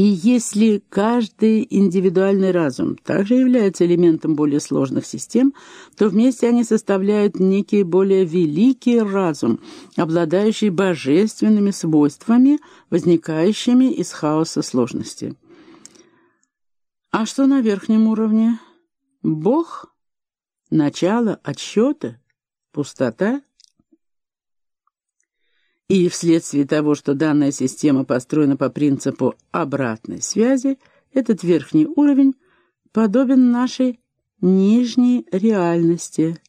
И если каждый индивидуальный разум также является элементом более сложных систем, то вместе они составляют некий более великий разум, обладающий божественными свойствами, возникающими из хаоса сложности. А что на верхнем уровне? Бог? Начало отсчета? Пустота? И вследствие того, что данная система построена по принципу обратной связи, этот верхний уровень подобен нашей нижней реальности,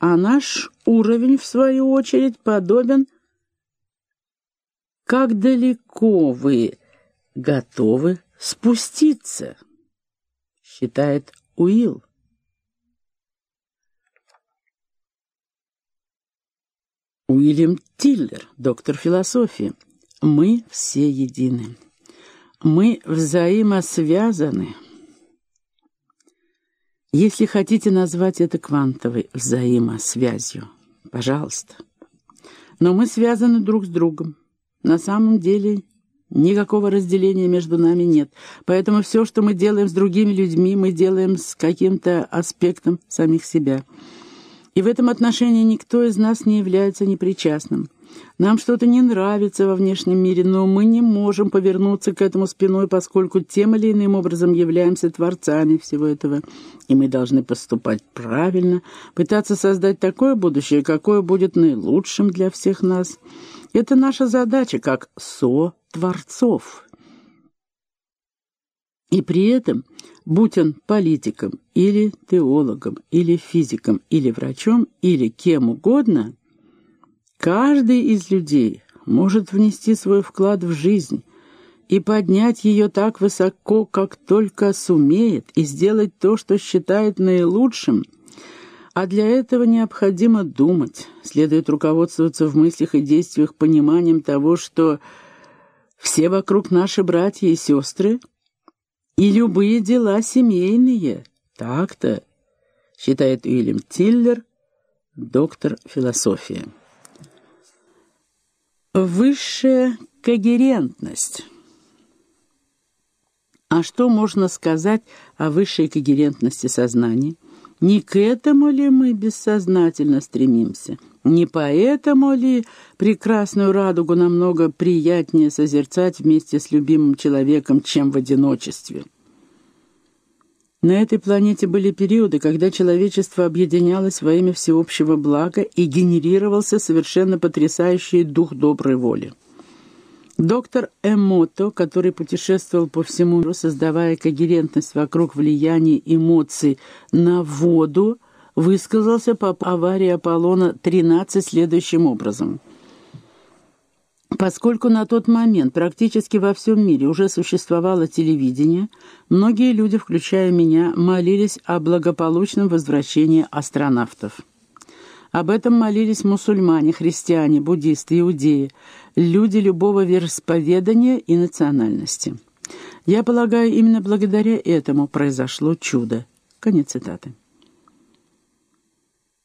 а наш уровень, в свою очередь, подобен «Как далеко вы готовы спуститься?» считает Уилл. Уильям Тиллер, доктор философии. Мы все едины. Мы взаимосвязаны. Если хотите назвать это квантовой взаимосвязью, пожалуйста. Но мы связаны друг с другом. На самом деле никакого разделения между нами нет. Поэтому все, что мы делаем с другими людьми, мы делаем с каким-то аспектом самих себя – и в этом отношении никто из нас не является непричастным. Нам что-то не нравится во внешнем мире, но мы не можем повернуться к этому спиной, поскольку тем или иным образом являемся творцами всего этого. И мы должны поступать правильно, пытаться создать такое будущее, какое будет наилучшим для всех нас. Это наша задача как со-творцов. И при этом, будь он политиком, или теологом, или физиком, или врачом, или кем угодно, каждый из людей может внести свой вклад в жизнь и поднять ее так высоко, как только сумеет, и сделать то, что считает наилучшим, а для этого необходимо думать, следует руководствоваться в мыслях и действиях пониманием того, что все вокруг наши братья и сестры — и любые дела семейные. Так-то, считает Уильям Тиллер, доктор философии. Высшая когерентность. А что можно сказать о высшей когерентности сознания? Не к этому ли мы бессознательно стремимся? Не поэтому ли прекрасную радугу намного приятнее созерцать вместе с любимым человеком, чем в одиночестве? На этой планете были периоды, когда человечество объединялось во имя всеобщего блага и генерировался совершенно потрясающий дух доброй воли. Доктор Эмото, который путешествовал по всему миру, создавая когерентность вокруг влияния эмоций на воду, высказался по аварии Аполлона-13 следующим образом. Поскольку на тот момент практически во всем мире уже существовало телевидение, многие люди, включая меня, молились о благополучном возвращении астронавтов. Об этом молились мусульмане, христиане, буддисты, иудеи, люди любого вероисповедания и национальности. Я полагаю, именно благодаря этому произошло чудо. Конец цитаты.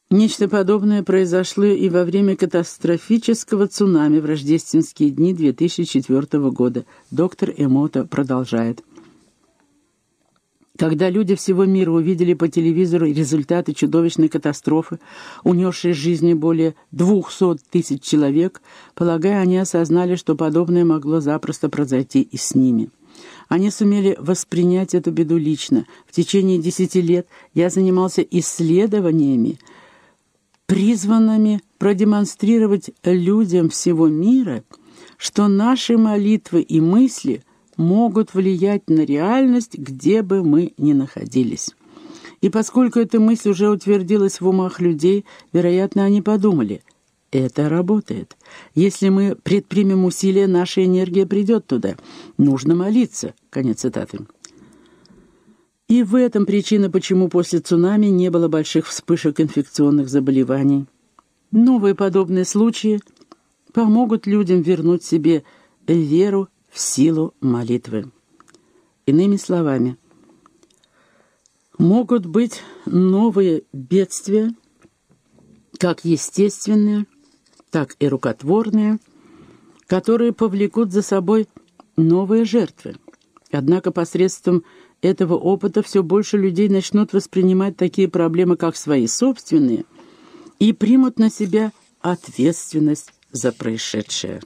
Нечто подобное произошло и во время катастрофического цунами в рождественские дни 2004 года. Доктор Эмото продолжает. Когда люди всего мира увидели по телевизору результаты чудовищной катастрофы, унесшей жизни более 200 тысяч человек, полагая, они осознали, что подобное могло запросто произойти и с ними. Они сумели воспринять эту беду лично. В течение десяти лет я занимался исследованиями, призванными продемонстрировать людям всего мира, что наши молитвы и мысли могут влиять на реальность, где бы мы ни находились. И поскольку эта мысль уже утвердилась в умах людей, вероятно, они подумали, это работает. Если мы предпримем усилия, наша энергия придет туда. Нужно молиться. Конец цитаты. И в этом причина, почему после цунами не было больших вспышек инфекционных заболеваний. Новые подобные случаи помогут людям вернуть себе веру в силу молитвы. Иными словами, могут быть новые бедствия, как естественные, так и рукотворные, которые повлекут за собой новые жертвы. Однако посредством этого опыта все больше людей начнут воспринимать такие проблемы как свои собственные и примут на себя ответственность за происшедшее.